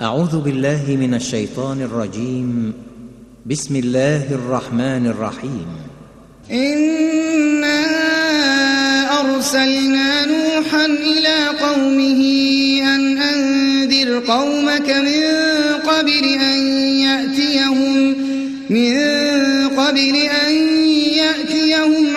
أعوذ بالله من الشيطان الرجيم. بسم الله الرحمن الرحيم. إنا أرسلنا نوحا إلى قومه أن أنذر قومك من قبل أن يأتيهم من قبل أن يأتيهم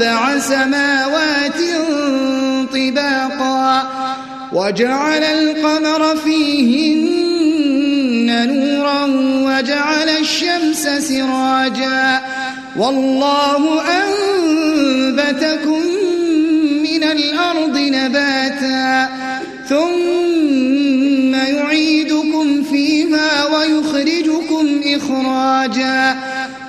سبع سماوات طباقا وجعل القمر فيهن نورا وجعل الشمس سراجا والله أنبتكم من الأرض نباتا ثم يعيدكم فيها ويخرجكم إخراجا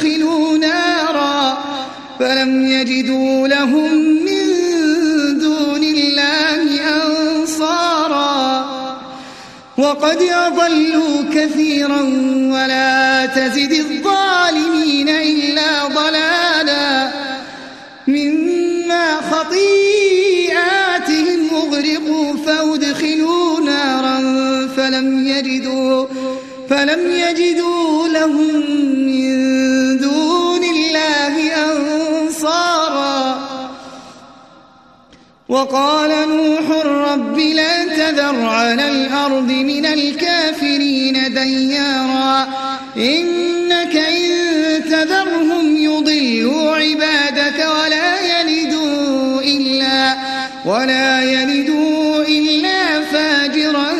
فأدخلوا نارا فلم يجدوا لهم من دون الله أنصارا وقد أضلوا كثيرا ولا تزد الظالمين إلا ضلالا مما خطيئاتهم أغرقوا فأدخلوا نارا فلم يجدوا فلم يجدوا لهم وقال نوح رب لا تذر على الأرض من الكافرين ديارا. إنك إن تذرهم يضلوا عبادك ولا يلدوا إلا ولا يلدوا إلا فاجرا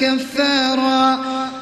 كفارا.